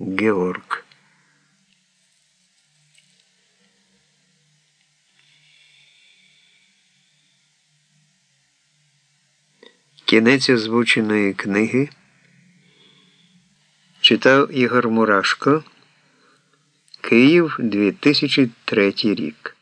Георг. Кінець озвученої книги читав Ігор Мурашко. Київ 2003 рік.